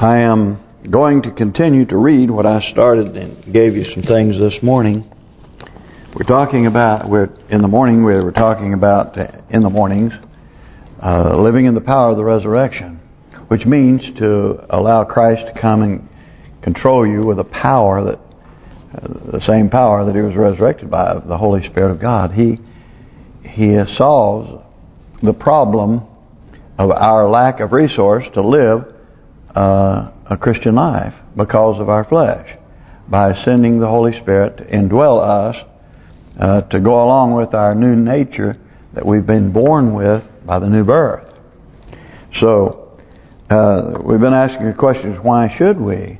I am going to continue to read what I started and gave you some things this morning. We're talking about, we're in the morning, we were talking about, uh, in the mornings, uh, living in the power of the resurrection, which means to allow Christ to come and control you with a power that, uh, the same power that He was resurrected by, the Holy Spirit of God. He He solves the problem of our lack of resource to live uh, a Christian life because of our flesh by sending the Holy Spirit to indwell us uh, to go along with our new nature that we've been born with by the new birth. So uh, we've been asking the questions: Why should we?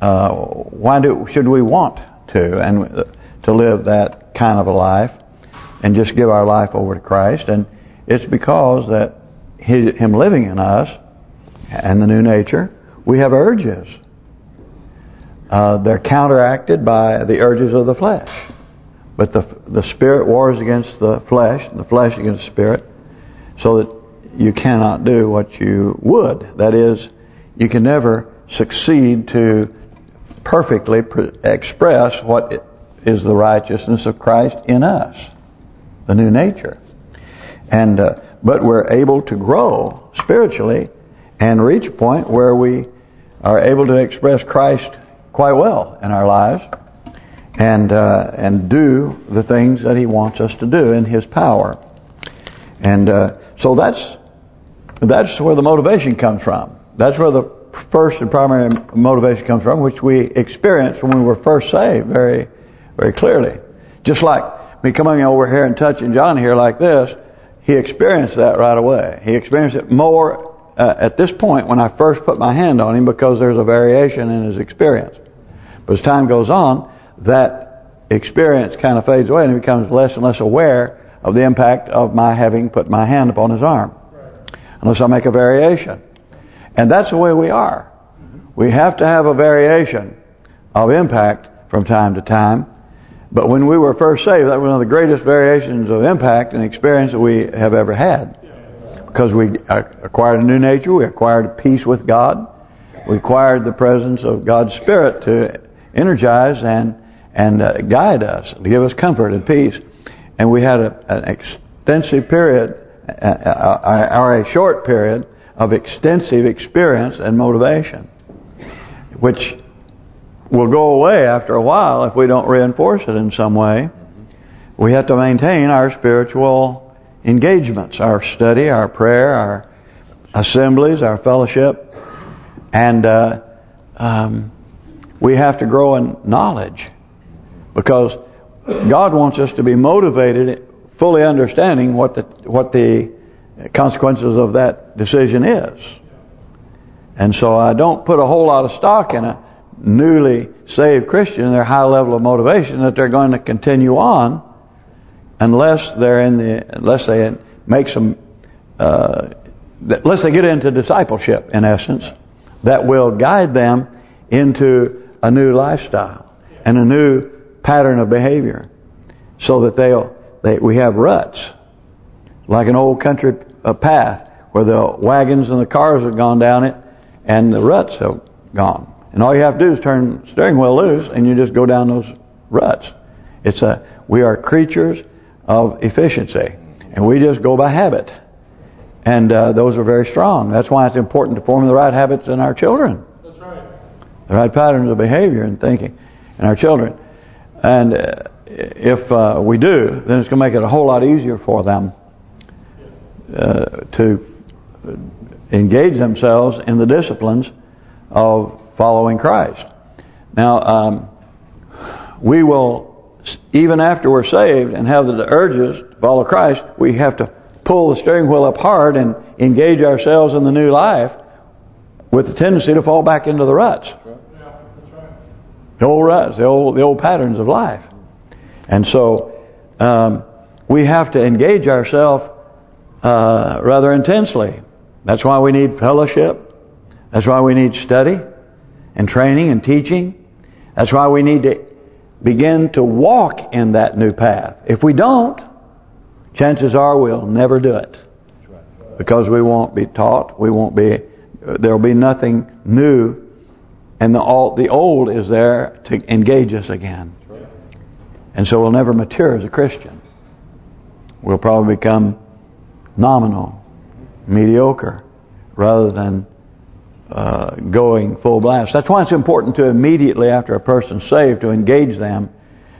Uh, why do should we want to and uh, to live that kind of a life and just give our life over to Christ? And it's because that Him living in us and the new nature, we have urges. Uh, they're counteracted by the urges of the flesh. But the the spirit wars against the flesh, the flesh against the spirit, so that you cannot do what you would. That is, you can never succeed to perfectly express what is the righteousness of Christ in us, the new nature. And uh, but we're able to grow spiritually and reach a point where we are able to express Christ quite well in our lives and uh, and do the things that He wants us to do in His power. And uh, so that's that's where the motivation comes from. That's where the first and primary motivation comes from, which we experienced when we were first saved very, very clearly. Just like me coming over here and touching John here like this, he experienced that right away. He experienced it more uh, at this point when I first put my hand on him because there's a variation in his experience. But as time goes on, that experience kind of fades away and he becomes less and less aware of the impact of my having put my hand upon his arm. Unless I make a variation. And that's the way we are. We have to have a variation of impact from time to time. But when we were first saved, that was one of the greatest variations of impact and experience that we have ever had. Because we acquired a new nature, we acquired peace with God, we acquired the presence of God's Spirit to energize and and uh, guide us, to give us comfort and peace. And we had a, an extensive period, uh, or a short period, of extensive experience and motivation, which will go away after a while if we don't reinforce it in some way. We have to maintain our spiritual engagements, our study, our prayer, our assemblies, our fellowship, and uh, um, we have to grow in knowledge because God wants us to be motivated, fully understanding what the what the consequences of that decision is. And so I don't put a whole lot of stock in a newly saved Christian, their high level of motivation that they're going to continue on unless they're in the unless they make some uh, unless they get into discipleship in essence that will guide them into a new lifestyle and a new pattern of behavior so that they'll they we have ruts like an old country uh, path where the wagons and the cars have gone down it and the ruts have gone. And all you have to do is turn steering wheel loose and you just go down those ruts. It's a we are creatures of efficiency and we just go by habit. And uh, those are very strong. That's why it's important to form the right habits in our children. That's right. The right patterns of behavior and thinking in our children. And uh, if uh, we do, then it's going to make it a whole lot easier for them uh, to engage themselves in the disciplines of following Christ. Now, um, we will, even after we're saved and have the urges to follow Christ, we have to pull the steering wheel up hard and engage ourselves in the new life with the tendency to fall back into the ruts. The old ruts, the old the old patterns of life. And so um, we have to engage ourselves uh, rather intensely. That's why we need fellowship. That's why we need study and training and teaching. That's why we need to begin to walk in that new path. If we don't, chances are we'll never do it. Because we won't be taught, we won't be there will be nothing new, and the all the old is there to engage us again. And so we'll never mature as a Christian. We'll probably become nominal, mediocre, rather than uh, going full blast. That's why it's important to immediately after a person's saved to engage them,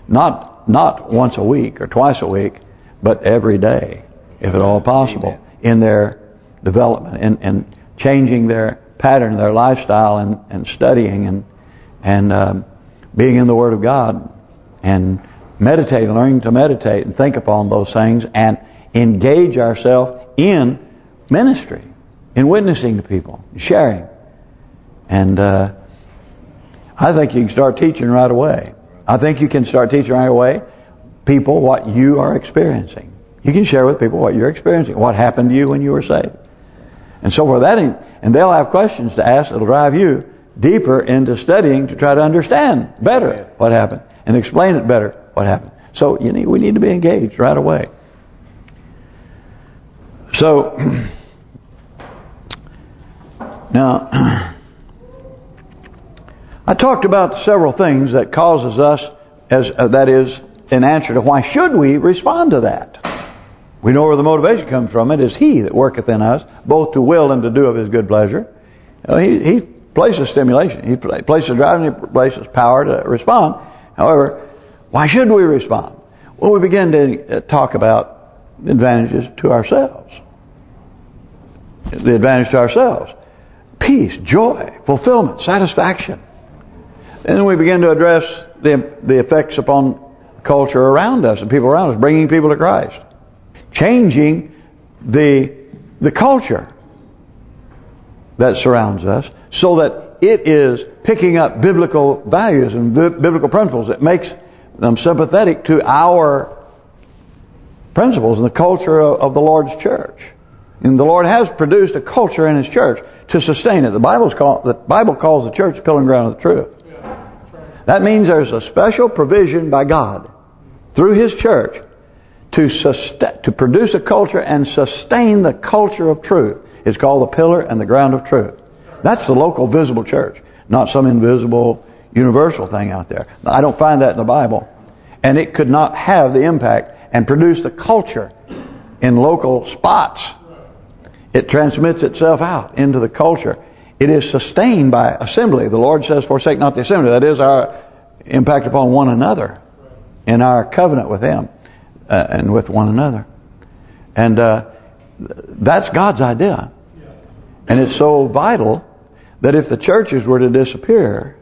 not not once a week or twice a week, but every day, if at all possible, Amen. in their development and and changing their pattern, their lifestyle, and and studying and and um, being in the Word of God and meditating, learning to meditate and think upon those things and engage ourselves in ministry, in witnessing to people, sharing. And uh, I think you can start teaching right away. I think you can start teaching right away people what you are experiencing. You can share with people what you're experiencing, what happened to you when you were saved. And so for that, and they'll have questions to ask that'll drive you deeper into studying to try to understand better what happened and explain it better what happened. So you need, we need to be engaged right away. So now I talked about several things that causes us as uh, that is in answer to why should we respond to that. We know where the motivation comes from. It is He that worketh in us, both to will and to do of His good pleasure. He, he places stimulation. He places driving. He places power to respond. However, why should we respond? Well, we begin to uh, talk about advantages to ourselves. The advantage to ourselves. Peace, joy, fulfillment, satisfaction. And then we begin to address the the effects upon culture around us and people around us, bringing people to Christ. Changing the the culture that surrounds us so that it is picking up biblical values and biblical principles. It makes them sympathetic to our principles and the culture of, of the Lord's church. And the Lord has produced a culture in His church to sustain it. The Bible's call, the Bible calls the church the pillar and ground of the truth. That means there's a special provision by God through His church to sustain, to produce a culture and sustain the culture of truth. It's called the pillar and the ground of truth. That's the local visible church, not some invisible universal thing out there. I don't find that in the Bible. And it could not have the impact and produce the culture in local spots. It transmits itself out into the culture. It is sustained by assembly. The Lord says, forsake not the assembly. That is our impact upon one another in our covenant with Him uh, and with one another. And uh, that's God's idea. And it's so vital that if the churches were to disappear,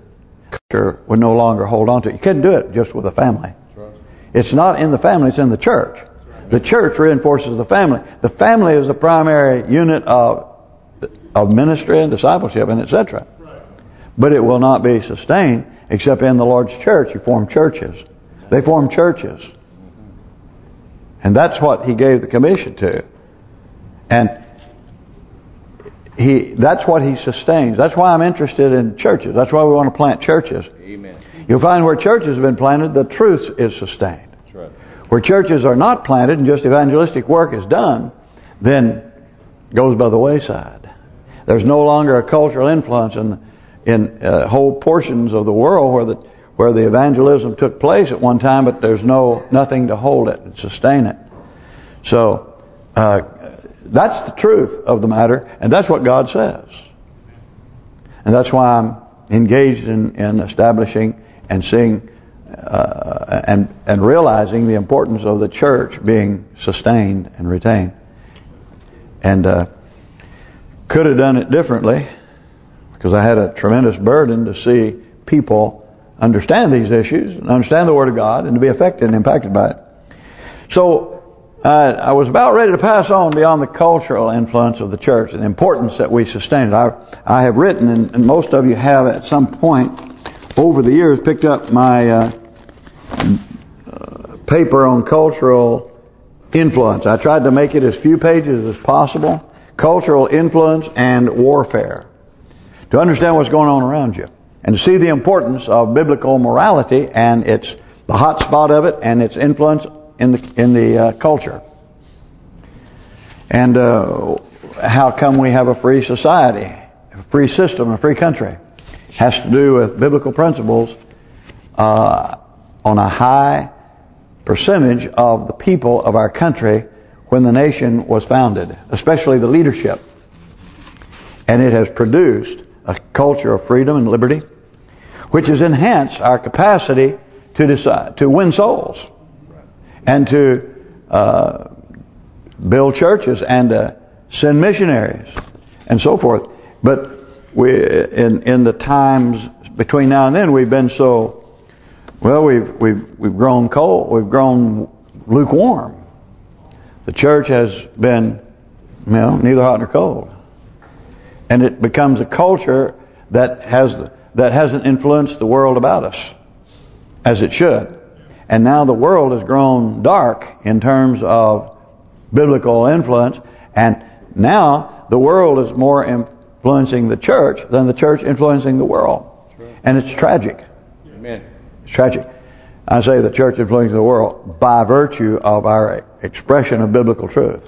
culture would no longer hold on to it. You couldn't do it just with a family. It's not in the family, it's in the church. The church reinforces the family. The family is the primary unit of of ministry and discipleship and etc. But it will not be sustained except in the Lord's church. You form churches. They form churches. And that's what he gave the commission to. And he that's what he sustains. That's why I'm interested in churches. That's why we want to plant churches. Amen. You'll find where churches have been planted, the truth is sustained. Right. Where churches are not planted and just evangelistic work is done, then goes by the wayside. There's no longer a cultural influence in in uh, whole portions of the world where the where the evangelism took place at one time, but there's no nothing to hold it and sustain it. So uh, that's the truth of the matter, and that's what God says. And that's why I'm engaged in, in establishing and seeing uh, and and realizing the importance of the church being sustained and retained. And uh, could have done it differently because I had a tremendous burden to see people understand these issues and understand the Word of God and to be affected and impacted by it. So I was about ready to pass on beyond the cultural influence of the church and the importance that we sustain. I, I have written, and, and, most of you have at some point over the years picked up my uh, paper on cultural influence. I tried to make it as few pages as possible. Cultural influence and warfare. To understand what's going on around you. And to see the importance of biblical morality and its the hot spot of it and its influence in the in the uh, culture. And uh, how come we have a free society a free system, a free country, has to do with biblical principles uh, on a high percentage of the people of our country when the nation was founded, especially the leadership. And it has produced a culture of freedom and liberty, which has enhanced our capacity to decide to win souls and to uh, build churches and to send missionaries and so forth. But we, in in the times between now and then, we've been so well. We've we've we've grown cold. We've grown lukewarm. The church has been, you know, neither hot nor cold, and it becomes a culture that has that hasn't influenced the world about us as it should. And now the world has grown dark in terms of biblical influence, and now the world is more influencing the church than the church influencing the world. And it's tragic. Amen. It's tragic. I say the church influencing the world by virtue of our expression of biblical truth.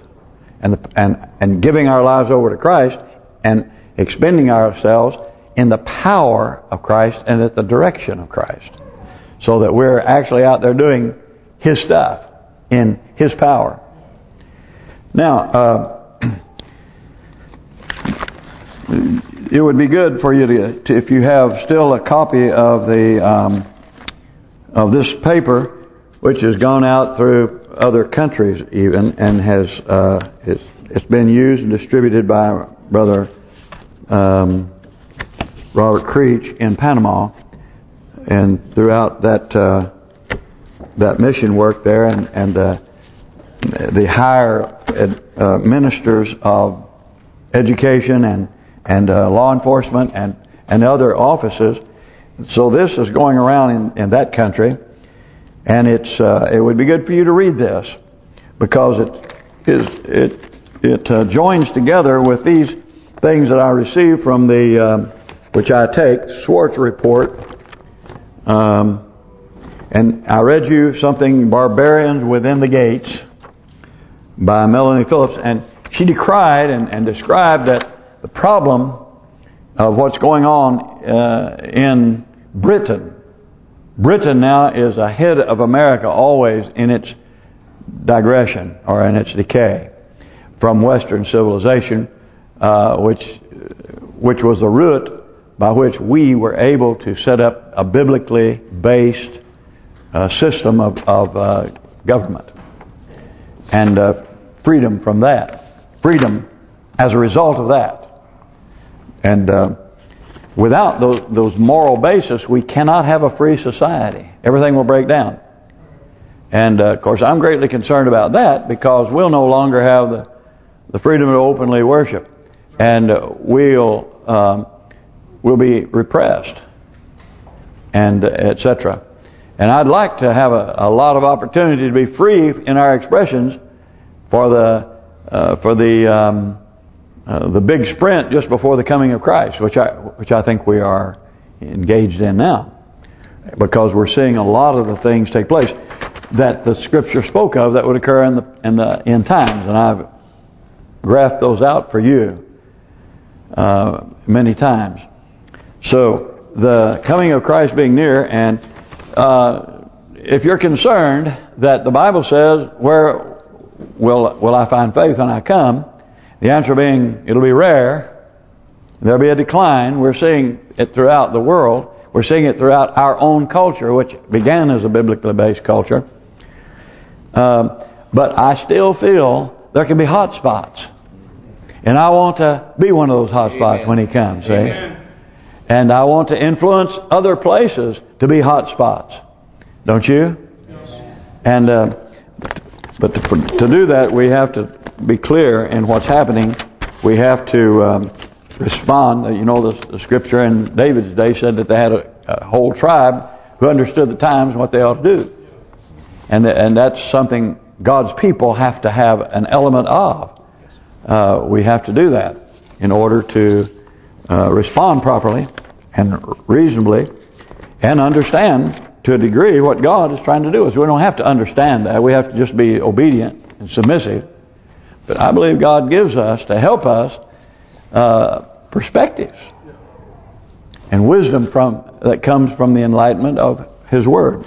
And, the, and and giving our lives over to Christ and expending ourselves in the power of Christ and at the direction of Christ. So that we're actually out there doing His stuff in His power. Now, uh, it would be good for you to, to, if you have still a copy of the um, of this paper, which has gone out through other countries even and has uh, it's, been used and distributed by brother um, Robert Creech in Panama and throughout that uh, that mission work there and and uh, the higher uh, ministers of education and and uh, law enforcement and and other offices. So this is going around in in that country, and it's uh, it would be good for you to read this because it is it it uh, joins together with these things that I received from the um, which I take Schwarz report. Um, and I read you something, Barbarians Within the Gates, by Melanie Phillips, and she decried and, and described that the problem of what's going on uh, in Britain. Britain now is ahead of America always in its digression or in its decay from Western civilization, uh, which which was the root by which we were able to set up a biblically based uh, system of, of uh, government and uh, freedom from that. Freedom as a result of that. And uh, without those, those moral basis, we cannot have a free society. Everything will break down. And, uh, of course, I'm greatly concerned about that because we'll no longer have the, the freedom to openly worship. And uh, we'll um, will be repressed, and etc. And I'd like to have a, a, lot of opportunity to be free in our expressions for the uh, for the um, uh, the big sprint just before the coming of Christ, which I which I think we are engaged in now, because we're seeing a lot of the things take place that the Scripture spoke of that would occur in the in the end times, and I've graphed those out for you uh, many times. So the coming of Christ being near, and uh, if you're concerned that the Bible says, where will will I find faith when I come? The answer being, it'll be rare. There'll be a decline. We're seeing it throughout the world. We're seeing it throughout our own culture, which began as a biblically based culture. Um, but I still feel there can be hot spots. And I want to be one of those hot spots when He comes. See? And I want to influence other places to be hot spots. Don't you? Yes. And uh, but to, to, do that, we have to be clear in what's happening. We have to um, respond. You know, the, the, scripture in David's day said that they had a, a, whole tribe who understood the times and what they ought to do. And and that's something God's people have to have an element of. Uh, we have to do that in order to uh, respond properly and reasonably and understand to a degree what God is trying to do. Is we don't have to understand that. We have to just be obedient and submissive. But I believe God gives us to help us uh, perspectives and wisdom from that comes from the enlightenment of His Word.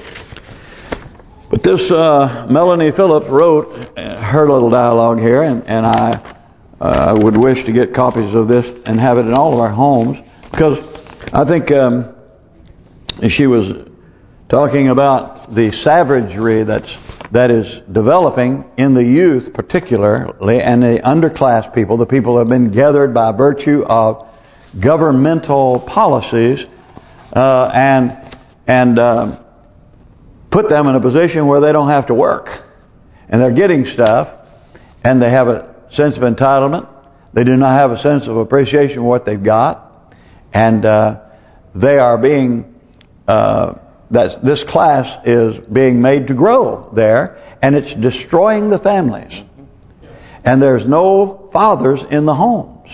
But this uh, Melanie Phillips wrote her little dialogue here, and, and I uh, would wish to get copies of this and have it in all of our homes because I think um, she was talking about the savagery that's that is developing in the youth particularly and the underclass people, the people who have been gathered by virtue of governmental policies uh, and and uh, put them in a position where they don't have to work. And they're getting stuff and they have a sense of entitlement. They do not have a sense of appreciation of what they've got. And uh, they are being uh, that this class is being made to grow there, and it's destroying the families. And there's no fathers in the homes,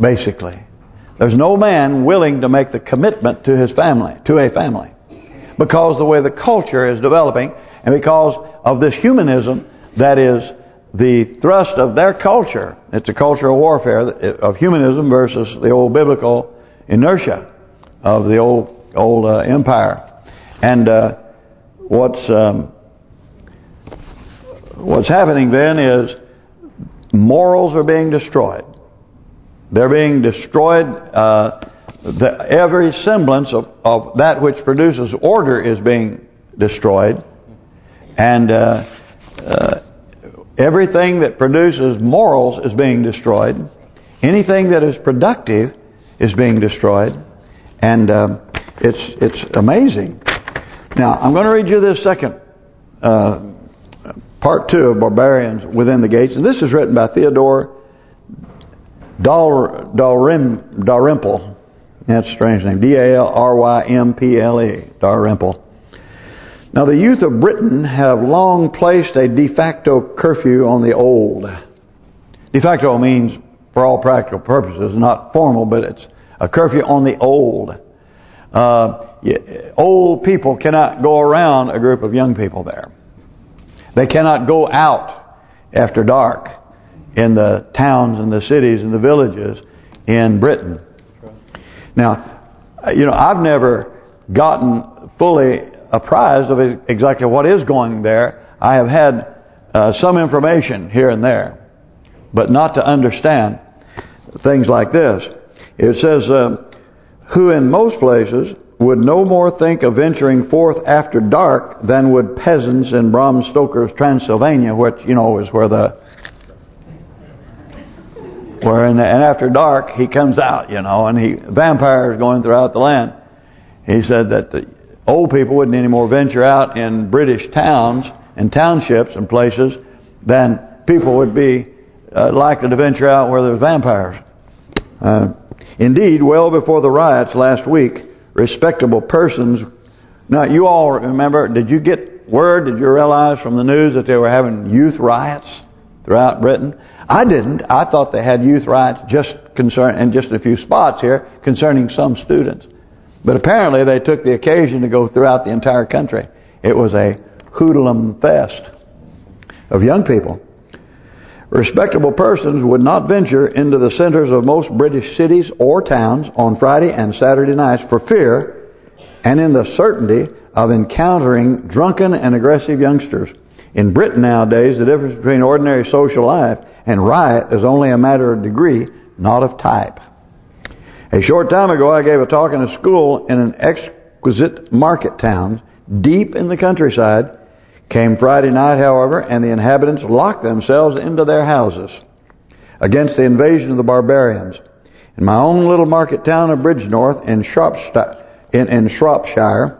basically. There's no man willing to make the commitment to his family, to a family. Because the way the culture is developing, and because of this humanism that is the thrust of their culture. It's a cultural warfare of humanism versus the old biblical inertia of the old old uh, empire. And uh, what's um, what's happening then is morals are being destroyed. They're being destroyed. Uh, the, every semblance of, of that which produces order is being destroyed. And uh, uh, everything that produces morals is being destroyed. Anything that is productive is being destroyed. And um, it's it's amazing. Now, I'm going to read you this second uh, part two of Barbarians Within the Gates. And this is written by Theodore Dal Dalrym, Dalrymple. That's a strange name. D-A-L-R-Y-M-P-L-E. Dalrymple. Now, the youth of Britain have long placed a de facto curfew on the old. De facto means, for all practical purposes, not formal, but it's a curfew on the old. Uh, old people cannot go around a group of young people there. They cannot go out after dark in the towns and the cities and the villages in Britain. Now, you know, I've never gotten fully apprised of exactly what is going there. I have had uh, some information here and there, but not to understand things like this. It says, uh, who in most places would no more think of venturing forth after dark than would peasants in Bram Stoker's Transylvania, which, you know, is where the... Where in the, and after dark he comes out, you know, and he vampires going throughout the land. He said that the old people wouldn't anymore venture out in British towns and townships and places than people would be uh, likely to venture out where there's vampires. Uh, indeed, well before the riots last week, respectable persons. Now, you all remember, did you get word, did you realize from the news that they were having youth riots throughout Britain? I didn't. I thought they had youth riots just concern in just a few spots here concerning some students. But apparently they took the occasion to go throughout the entire country. It was a hoodlum fest of young people. Respectable persons would not venture into the centers of most British cities or towns on Friday and Saturday nights for fear and in the certainty of encountering drunken and aggressive youngsters. In Britain nowadays, the difference between ordinary social life and riot is only a matter of degree, not of type. A short time ago, I gave a talk in a school in an exquisite market town deep in the countryside Came Friday night, however, and the inhabitants locked themselves into their houses against the invasion of the barbarians. In my own little market town of Bridgnorth in Shropshire, in, in Shropshire,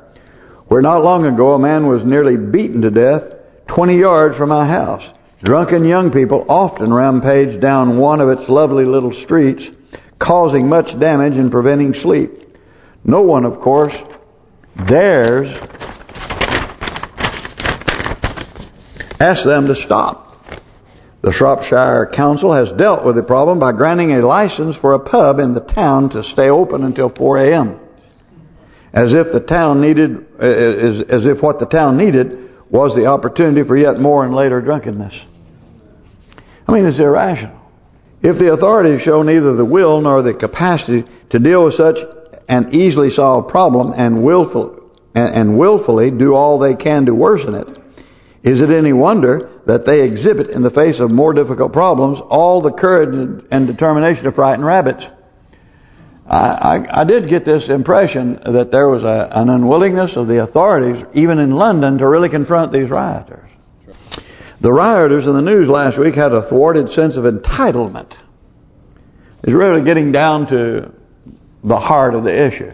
where not long ago a man was nearly beaten to death 20 yards from my house. Drunken young people often rampage down one of its lovely little streets, causing much damage and preventing sleep. No one, of course, dares Ask them to stop. The Shropshire Council has dealt with the problem by granting a license for a pub in the town to stay open until 4 a.m. As if the town needed, uh, uh, as, as if what the town needed was the opportunity for yet more and later drunkenness. I mean, it's irrational. If the authorities show neither the will nor the capacity to deal with such an easily solved problem and and willfully do all they can to worsen it, is it any wonder that they exhibit in the face of more difficult problems all the courage and determination to frighten rabbits? I, I, I did get this impression that there was a, an unwillingness of the authorities, even in London, to really confront these rioters. The rioters in the news last week had a thwarted sense of entitlement. It's really getting down to the heart of the issue.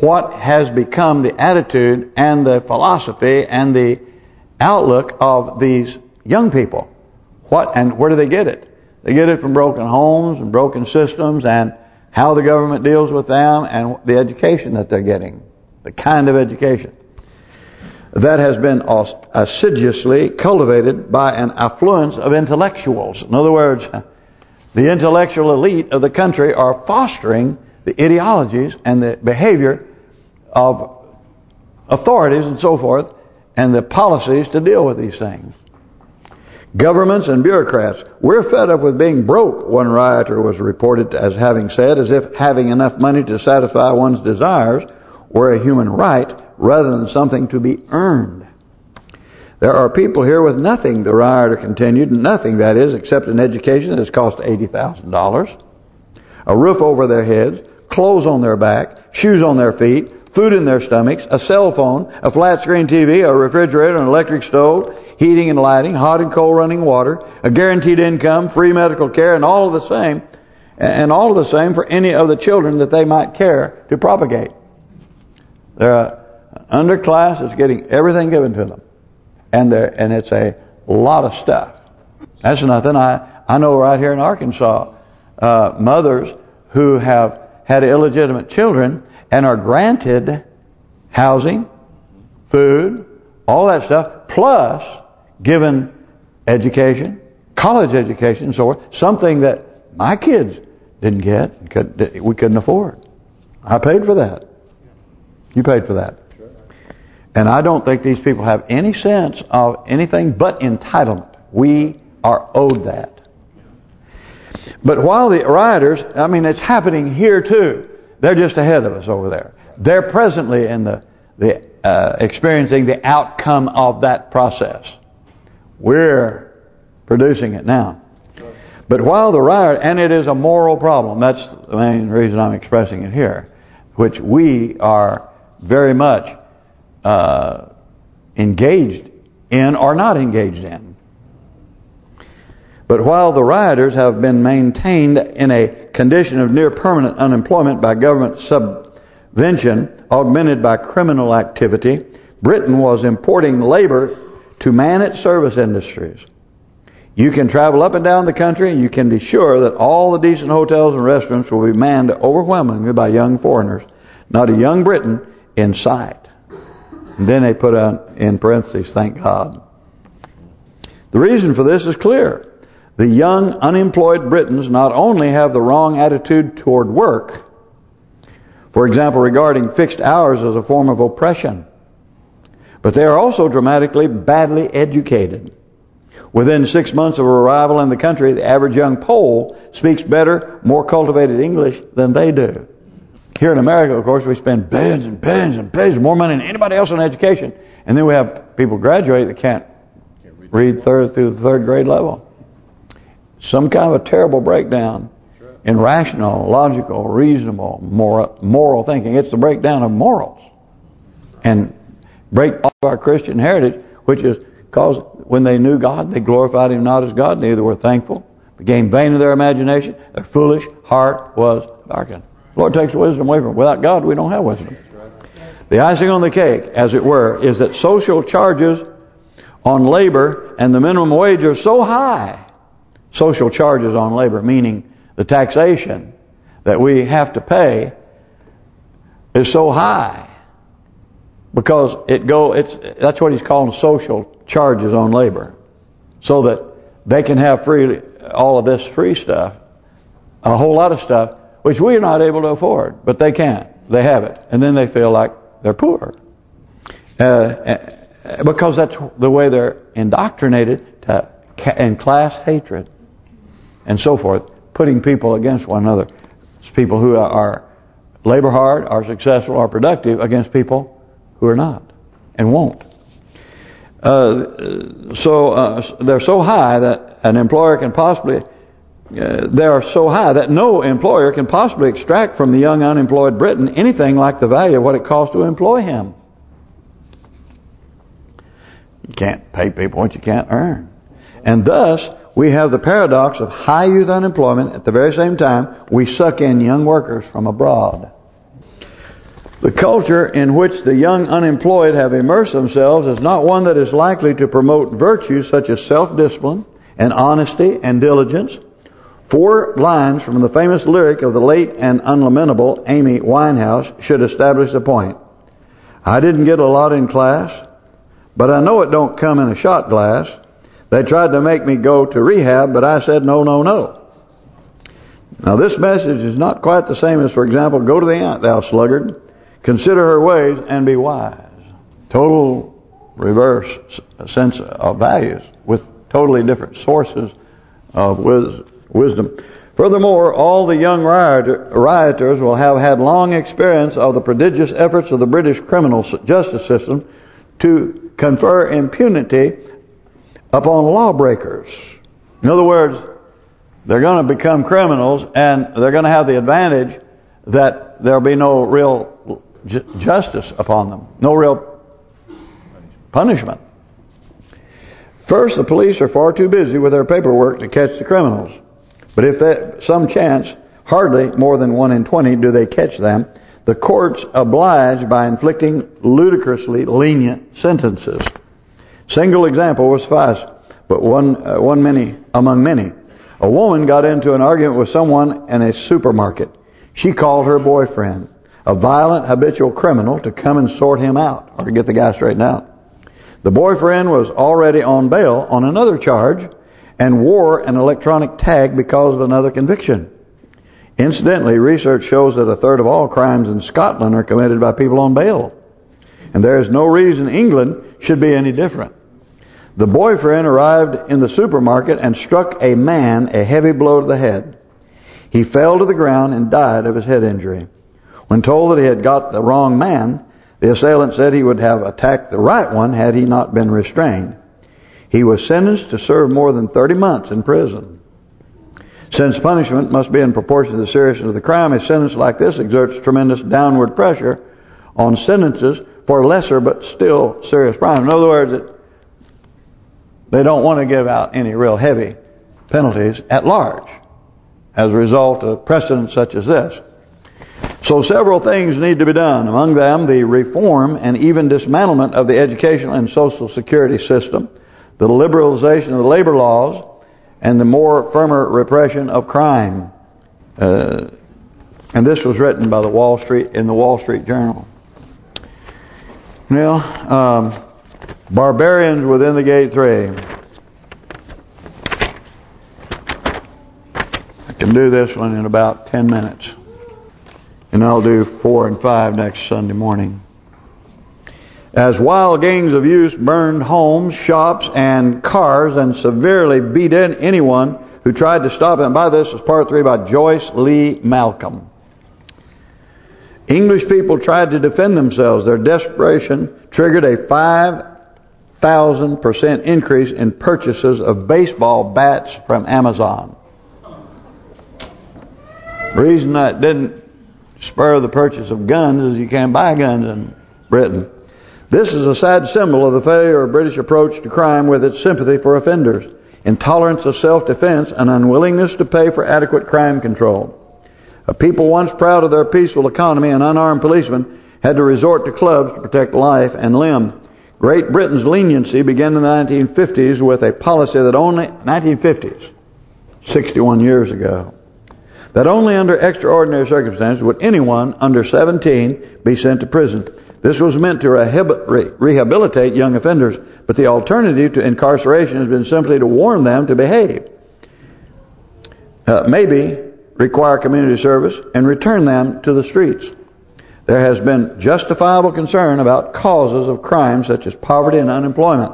What has become the attitude and the philosophy and the outlook of these young people? What and where do they get it? They get it from broken homes and broken systems and how the government deals with them and the education that they're getting. The kind of education that has been assiduously cultivated by an affluence of intellectuals. In other words, the intellectual elite of the country are fostering the ideologies and the behavior of authorities and so forth and the policies to deal with these things. Governments and bureaucrats, we're fed up with being broke, one rioter was reported as having said, as if having enough money to satisfy one's desires were a human right rather than something to be earned. There are people here with nothing, the rioter continued, nothing, that is, except an education that has cost $80,000, a roof over their heads, clothes on their back, shoes on their feet, food in their stomachs, a cell phone, a flat screen TV, a refrigerator, an electric stove, heating and lighting, hot and cold running water, a guaranteed income, free medical care, and all of the same, and all of the same for any of the children that they might care to propagate. They're underclass is getting everything given to them. And they and it's a lot of stuff. That's nothing. I I know right here in Arkansas, uh, mothers who have had illegitimate children and are granted housing, food, all that stuff, plus given education, college education, and so something that my kids didn't get, we couldn't afford. I paid for that. You paid for that. And I don't think these people have any sense of anything but entitlement. We are owed that. But while the rioters, I mean, it's happening here too. They're just ahead of us over there. They're presently in the the uh, experiencing the outcome of that process. We're producing it now. But while the riot, and it is a moral problem, that's the main reason I'm expressing it here, which we are very much uh, engaged in or not engaged in. But while the rioters have been maintained in a condition of near permanent unemployment by government subvention augmented by criminal activity, Britain was importing labor to man its service industries. You can travel up and down the country and you can be sure that all the decent hotels and restaurants will be manned overwhelmingly by young foreigners. Not a young Briton in sight. And then they put out in parentheses, thank God. The reason for this is clear. The young, unemployed Britons not only have the wrong attitude toward work, for example, regarding fixed hours as a form of oppression, but they are also dramatically badly educated. Within six months of arrival in the country, the average young Pole speaks better, more cultivated English than they do. Here in America, of course, we spend billions and billions and billions more money than anybody else on education. And then we have people graduate that can't read third through the third grade level. Some kind of a terrible breakdown in rational, logical, reasonable, moral, moral thinking. It's the breakdown of morals. And break off our Christian heritage, which is because when they knew God, they glorified Him not as God, neither were thankful, became vain of their imagination, their foolish heart was darkened. The Lord takes wisdom away from them. Without God, we don't have wisdom. The icing on the cake, as it were, is that social charges on labor and the minimum wage are so high. Social charges on labor, meaning the taxation that we have to pay is so high because it go it's that's what he's calling social charges on labor so that they can have free all of this free stuff a whole lot of stuff which we are not able to afford, but they can. They have it. And then they feel like they're poor. Uh, uh because that's the way they're indoctrinated to and class hatred and so forth putting people against one another. It's people who are labor hard, are successful, are productive against people who are not and won't. Uh, so uh, they're so high that an employer can possibly uh, they are so high that no employer can possibly extract from the young unemployed Briton anything like the value of what it costs to employ him. You can't pay people what you can't earn. And thus, we have the paradox of high youth unemployment. At the very same time, we suck in young workers from abroad. The culture in which the young unemployed have immersed themselves is not one that is likely to promote virtues such as self-discipline and honesty and diligence. Four lines from the famous lyric of the late and unlamentable Amy Winehouse should establish the point. I didn't get a lot in class, but I know it don't come in a shot glass. They tried to make me go to rehab, but I said no, no, no. Now this message is not quite the same as, for example, go to the ant, thou sluggard. Consider her ways and be wise. Total reverse sense of values with totally different sources of wisdom. Furthermore, all the young rioters will have had long experience of the prodigious efforts of the British criminal justice system to confer impunity upon lawbreakers. In other words, they're going to become criminals and they're going to have the advantage that there'll be no real justice upon them. No real punishment. First, the police are far too busy with their paperwork to catch the criminals. But if that some chance, hardly more than 1 in 20 do they catch them, the courts oblige by inflicting ludicrously lenient sentences. Single example was suffice, but one uh, one many among many. A woman got into an argument with someone in a supermarket. She called her boyfriend a violent habitual criminal to come and sort him out or to get the guy straightened out. The boyfriend was already on bail on another charge and wore an electronic tag because of another conviction. Incidentally, research shows that a third of all crimes in Scotland are committed by people on bail. And there is no reason England should be any different. The boyfriend arrived in the supermarket and struck a man a heavy blow to the head. He fell to the ground and died of his head injury. When told that he had got the wrong man, the assailant said he would have attacked the right one had he not been restrained. He was sentenced to serve more than 30 months in prison. Since punishment must be in proportion to the seriousness of the crime, a sentence like this exerts tremendous downward pressure on sentences for lesser but still serious crimes. In other words, they don't want to give out any real heavy penalties at large as a result of precedents such as this. So several things need to be done. Among them, the reform and even dismantlement of the educational and social security system, the liberalization of the labor laws, and the more firmer repression of crime. Uh, and this was written by the Wall Street in the Wall Street Journal. Well, um, barbarians within the gate three. I can do this one in about 10 minutes. And I'll do four and five next Sunday morning. As wild gangs of youth burned homes, shops, and cars and severely beat in anyone who tried to stop them. By this is part three by Joyce Lee Malcolm. English people tried to defend themselves. Their desperation triggered a 5,000% increase in purchases of baseball bats from Amazon. reason that didn't spur the purchase of guns is you can't buy guns in Britain. This is a sad symbol of the failure of British approach to crime with its sympathy for offenders, intolerance of self-defense, and unwillingness to pay for adequate crime control. A people once proud of their peaceful economy and unarmed policemen had to resort to clubs to protect life and limb. Great Britain's leniency began in the 1950s with a policy that only 1950s, 61 years ago, that only under extraordinary circumstances would anyone under 17 be sent to prison. This was meant to rehabilitate young offenders, but the alternative to incarceration has been simply to warn them to behave. Uh, maybe require community service and return them to the streets. There has been justifiable concern about causes of crime such as poverty and unemployment,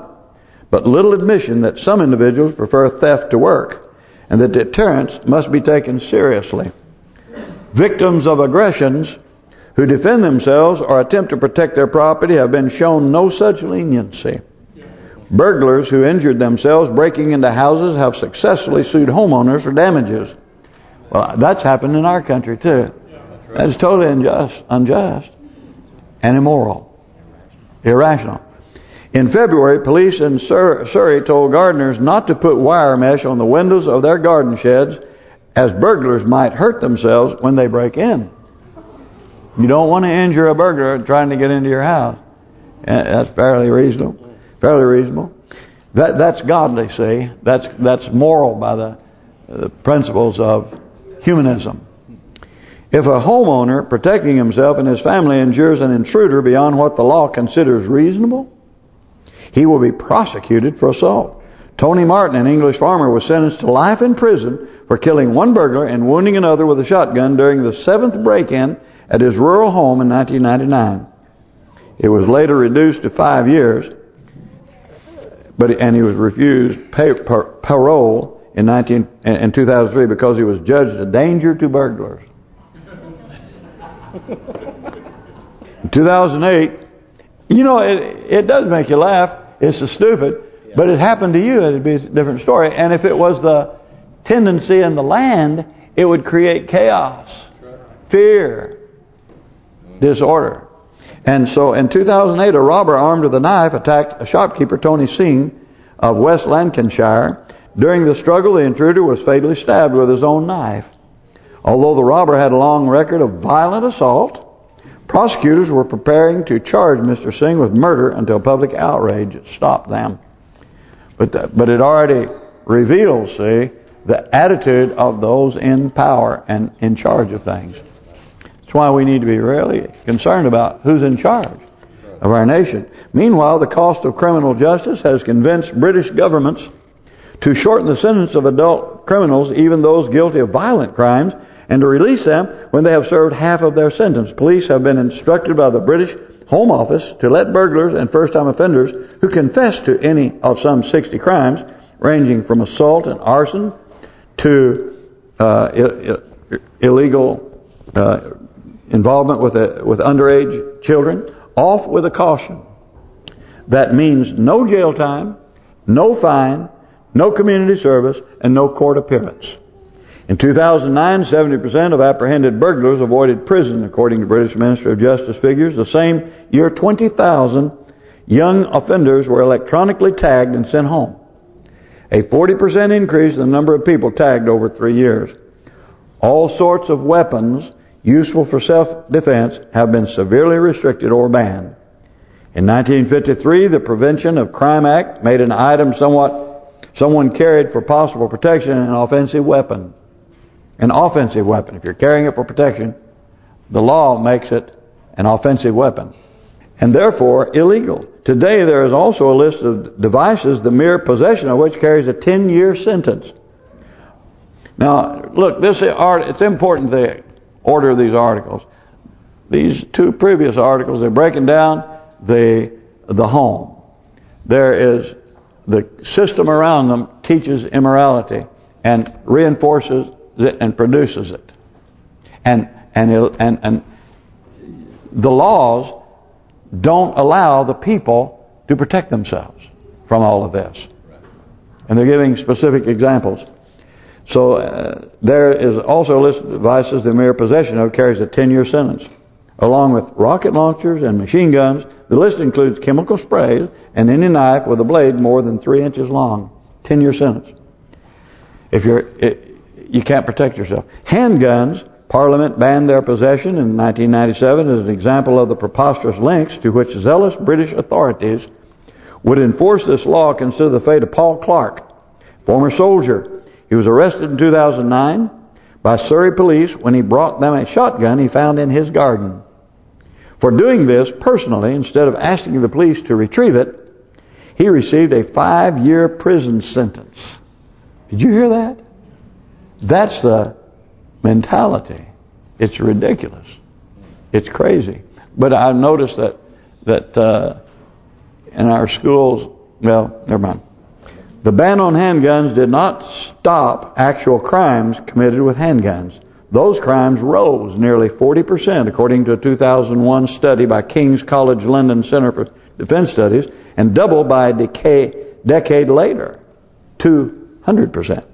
but little admission that some individuals prefer theft to work and that deterrence must be taken seriously. Victims of aggressions who defend themselves or attempt to protect their property have been shown no such leniency. Burglars who injured themselves breaking into houses have successfully sued homeowners for damages. Well, that's happened in our country too. That's totally unjust, unjust and immoral, irrational. In February, police in Surrey told gardeners not to put wire mesh on the windows of their garden sheds as burglars might hurt themselves when they break in. You don't want to injure a burglar trying to get into your house. Eh, that's fairly reasonable. Fairly reasonable. That that's godly, see. That's that's moral by the, the principles of humanism. If a homeowner protecting himself and his family injures an intruder beyond what the law considers reasonable, he will be prosecuted for assault. Tony Martin, an English farmer, was sentenced to life in prison for killing one burglar and wounding another with a shotgun during the seventh break-in at his rural home in 1999. It was later reduced to five years, but and he was refused pay, par, parole in 19 in 2003 because he was judged a danger to burglars. In 2008, you know, it it does make you laugh. It's so stupid, but it happened to you, it'd be a different story. And if it was the tendency in the land, it would create chaos, fear, disorder. And so in 2008, a robber armed with a knife attacked a shopkeeper, Tony Singh, of West Lancashire. During the struggle, the intruder was fatally stabbed with his own knife. Although the robber had a long record of violent assault, prosecutors were preparing to charge Mr. Singh with murder until public outrage stopped them. But the, but it already reveals, see, the attitude of those in power and in charge of things. That's why we need to be really concerned about who's in charge of our nation. Meanwhile, the cost of criminal justice has convinced British governments to shorten the sentence of adult criminals, even those guilty of violent crimes, and to release them when they have served half of their sentence. Police have been instructed by the British Home Office to let burglars and first-time offenders who confess to any of some 60 crimes, ranging from assault and arson to uh, illegal uh, involvement with a, with underage children, off with a caution. That means no jail time, no fine, no community service, and no court appearance. In 2009, 70% of apprehended burglars avoided prison, according to British Ministry of Justice figures. The same year, 20,000 young offenders were electronically tagged and sent home. A 40% increase in the number of people tagged over three years. All sorts of weapons useful for self-defense have been severely restricted or banned. In 1953, the Prevention of Crime Act made an item somewhat someone carried for possible protection an offensive weapon. An offensive weapon. If you're carrying it for protection, the law makes it an offensive weapon. And therefore, illegal. Today, there is also a list of devices, the mere possession of which carries a 10-year sentence. Now, look, this art it's important the order of these articles. These two previous articles, they're breaking down the the home. There is the system around them teaches immorality and reinforces it and produces it. And and and and the laws don't allow the people to protect themselves from all of this. And they're giving specific examples. So uh, there is also a list of devices the mere possession of carries a 10-year sentence. Along with rocket launchers and machine guns, the list includes chemical sprays and any knife with a blade more than three inches long. 10-year sentence. If you're, you can't protect yourself. Handguns Parliament banned their possession in 1997 as an example of the preposterous lengths to which zealous British authorities would enforce this law consider the fate of Paul Clarke, former soldier. He was arrested in 2009 by Surrey police when he brought them a shotgun he found in his garden. For doing this personally, instead of asking the police to retrieve it, he received a five-year prison sentence. Did you hear that? That's the mentality. It's ridiculous. It's crazy. But I've noticed that that uh, in our schools, well, never mind. The ban on handguns did not stop actual crimes committed with handguns. Those crimes rose nearly 40% according to a 2001 study by King's College London Center for Defense Studies and doubled by a decade, decade later, 200%.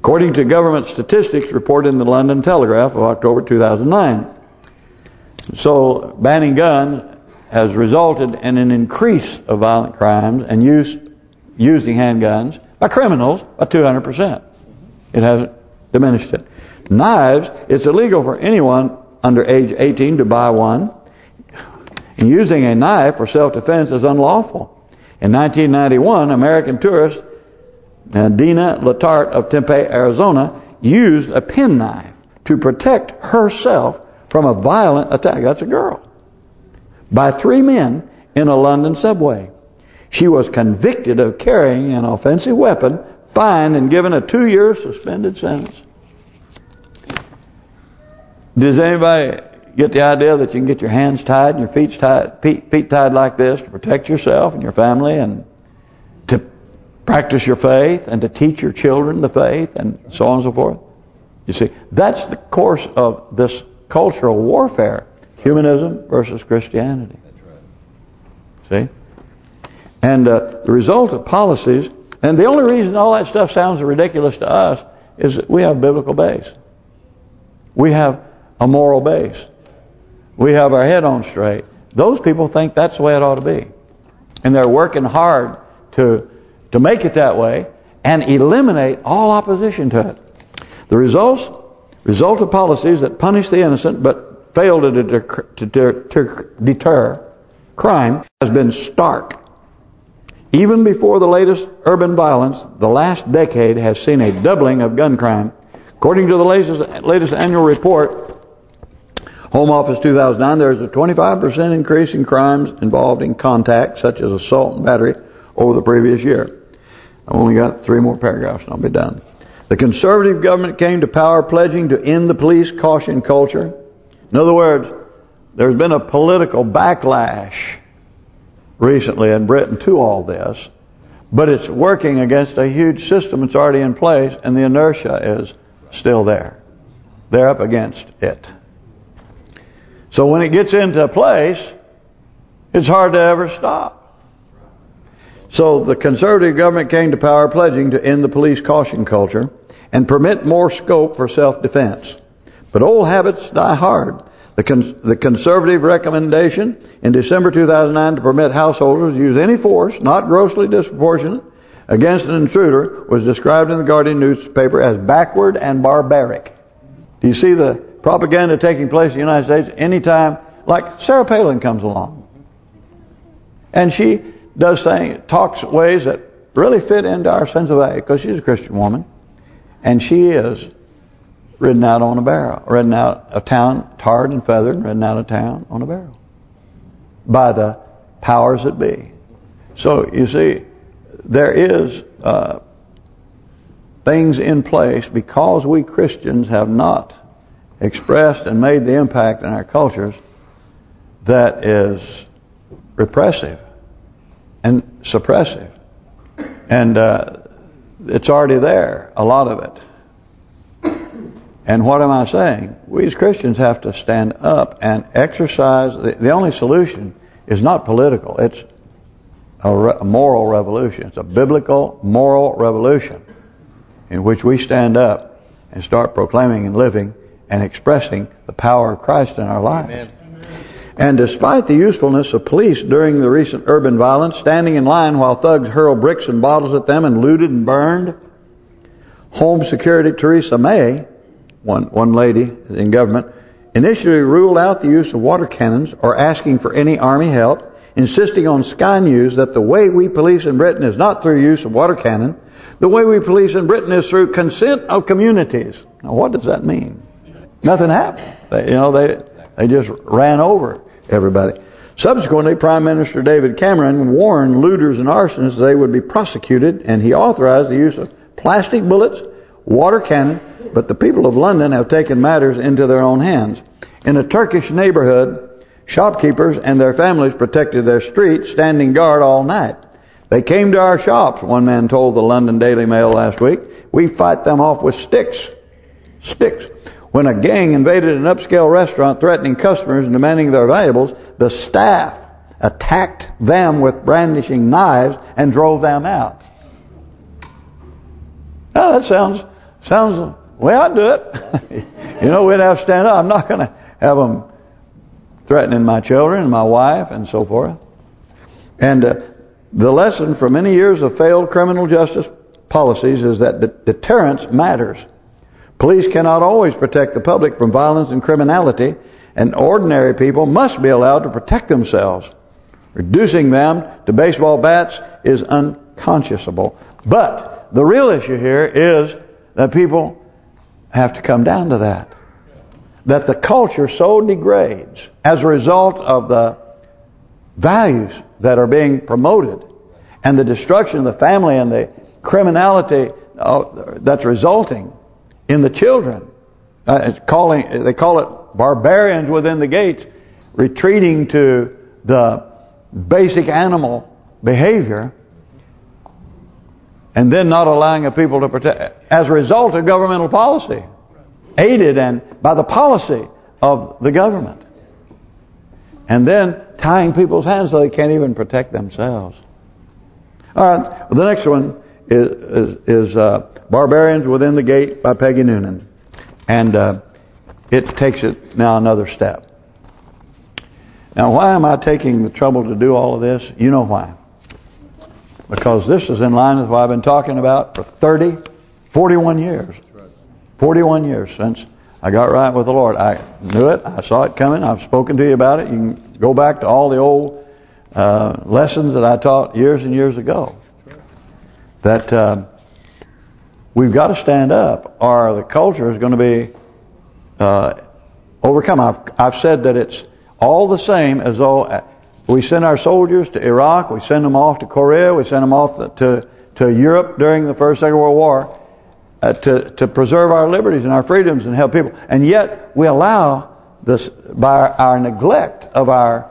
According to government statistics reported in the London Telegraph of October 2009. So banning guns has resulted in an increase of violent crimes and use using handguns by criminals by 200%. It hasn't diminished it. Knives, it's illegal for anyone under age 18 to buy one. And using a knife for self-defense is unlawful. In 1991, American tourist uh, Dina Letarte of Tempe, Arizona, used a penknife to protect herself from a violent attack. That's a girl. By three men in a London subway. She was convicted of carrying an offensive weapon, fined, and given a two-year suspended sentence. Does anybody get the idea that you can get your hands tied and your feet tied, feet tied like this to protect yourself and your family and practice your faith and to teach your children the faith and so on and so forth? You see, that's the course of this cultural warfare. Humanism versus Christianity. See? And uh, the result of policies, and the only reason all that stuff sounds ridiculous to us is that we have a biblical base. We have a moral base. We have our head on straight. Those people think that's the way it ought to be. And they're working hard to to make it that way and eliminate all opposition to it. The results result of policies that punish the innocent but fail to deter, to deter, deter crime has been stark. Even before the latest urban violence, the last decade has seen a doubling of gun crime. According to the latest, latest annual report, Home Office 2009, there is a 25% increase in crimes involved in contact, such as assault and battery, over the previous year. I've only got three more paragraphs and I'll be done. The conservative government came to power pledging to end the police caution culture. In other words, there's been a political backlash recently in Britain to all this, but it's working against a huge system that's already in place, and the inertia is still there. They're up against it. So when it gets into place, it's hard to ever stop. So the conservative government came to power pledging to end the police caution culture and permit more scope for self-defense. But old habits die hard. The, cons the conservative recommendation in December 2009 to permit householders to use any force, not grossly disproportionate, against an intruder was described in the Guardian newspaper as backward and barbaric. Do you see the propaganda taking place in the United States anytime, like Sarah Palin comes along. And she does things, talks ways that really fit into our sense of A, because she's a Christian woman. And she is ridden out on a barrel, ridden out of town, tarred and feathered, ridden out of town on a barrel. By the powers that be. So, you see, there is uh, things in place because we Christians have not expressed and made the impact in our cultures that is repressive and suppressive. And uh, it's already there, a lot of it. And what am I saying? We as Christians have to stand up and exercise. The, the only solution is not political. It's a, re a moral revolution. It's a biblical moral revolution in which we stand up and start proclaiming and living and expressing the power of Christ in our lives. Amen. And despite the usefulness of police during the recent urban violence, standing in line while thugs hurled bricks and bottles at them and looted and burned, Home Secretary Theresa May, one one lady in government, initially ruled out the use of water cannons or asking for any army help, insisting on Sky News that the way we police in Britain is not through use of water cannon, the way we police in Britain is through consent of communities. Now, what does that mean? Nothing happened. They, you know, they they just ran over everybody. Subsequently, Prime Minister David Cameron warned looters and arsonists they would be prosecuted, and he authorized the use of plastic bullets, water cannon, but the people of London have taken matters into their own hands. In a Turkish neighborhood, shopkeepers and their families protected their streets, standing guard all night. They came to our shops, one man told the London Daily Mail last week. We fight them off with sticks. Sticks. When a gang invaded an upscale restaurant threatening customers and demanding their valuables, the staff attacked them with brandishing knives and drove them out. Now that sounds sounds way I'd do it. you know, we'd have to stand up. I'm not going to have them threatening my children and my wife and so forth. And uh, the lesson from many years of failed criminal justice policies is that de deterrence matters. Police cannot always protect the public from violence and criminality, and ordinary people must be allowed to protect themselves. Reducing them to baseball bats is unconscionable. But the real issue here is that people have to come down to that. That the culture so degrades as a result of the values that are being promoted and the destruction of the family and the criminality uh, that's resulting in the children. Uh, calling They call it barbarians within the gates, retreating to the basic animal behavior and then not allowing a people to protect as a result of governmental policy aided and by the policy of the government and then tying people's hands so they can't even protect themselves all right the next one is is, uh, Barbarians Within the Gate by Peggy Noonan and uh, it takes it now another step now, why am I taking the trouble to do all of this? You know why. Because this is in line with what I've been talking about for 30, 41 years. 41 years since I got right with the Lord. I knew it. I saw it coming. I've spoken to you about it. You can go back to all the old uh, lessons that I taught years and years ago. That uh, we've got to stand up or the culture is going to be uh, overcome. I've, I've said that it's all the same as though uh, we send our soldiers to Iraq, we send them off to Korea, we send them off to to Europe during the First Second World War uh, to to preserve our liberties and our freedoms and help people. And yet we allow this by our neglect of our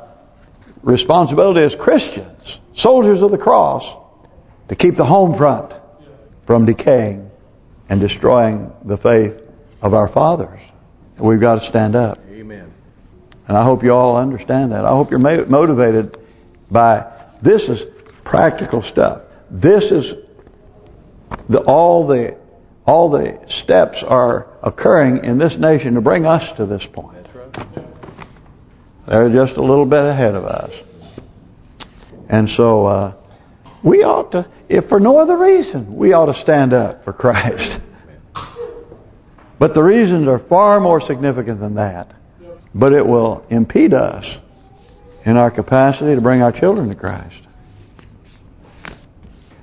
responsibility as Christians, soldiers of the cross, to keep the home front from decaying and destroying the faith of our fathers. We've got to stand up. Amen. And I hope you all understand that. I hope you're motivated by this is practical stuff. This is the all the all the steps are occurring in this nation to bring us to this point. They're just a little bit ahead of us. And so uh, we ought to, if for no other reason, we ought to stand up for Christ. But the reasons are far more significant than that. But it will impede us in our capacity to bring our children to Christ.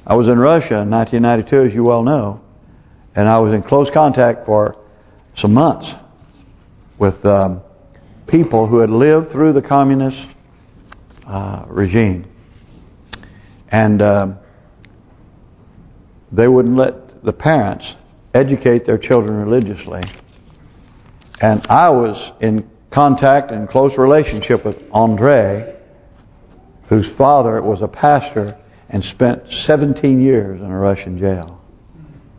I was in Russia in 1992, as you well know, and I was in close contact for some months with um, people who had lived through the communist uh, regime. And um, they wouldn't let the parents educate their children religiously. And I was in contact and close relationship with Andre, whose father was a pastor and spent 17 years in a Russian jail,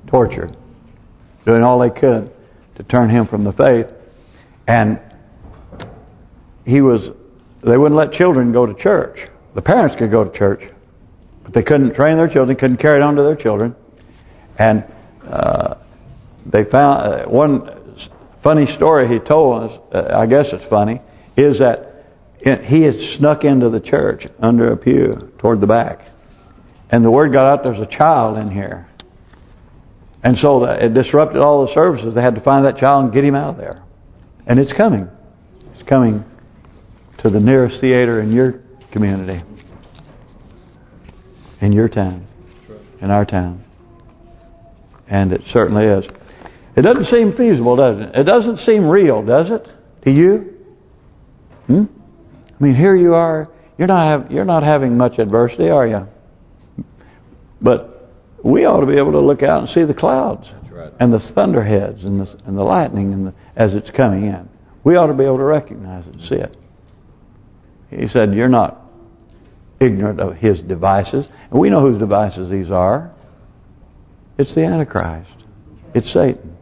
tortured, doing all they could to turn him from the faith. And he was, they wouldn't let children go to church. The parents could go to church, but they couldn't train their children, couldn't carry it on to their children. And uh, they found uh, one funny story he told us, uh, I guess it's funny, is that it, he had snuck into the church under a pew toward the back. And the word got out there's a child in here. And so that it disrupted all the services. They had to find that child and get him out of there. And it's coming. It's coming to the nearest theater in your community. In your town. In our town. And it certainly is. It doesn't seem feasible, does it? It doesn't seem real, does it? To you? Hmm? I mean, here you are. You're not have, you're not having much adversity, are you? But we ought to be able to look out and see the clouds right. and the thunderheads and the and the lightning and the, as it's coming in. We ought to be able to recognize it and see it. He said, "You're not ignorant of his devices. And we know whose devices these are. It's the Antichrist. It's Satan.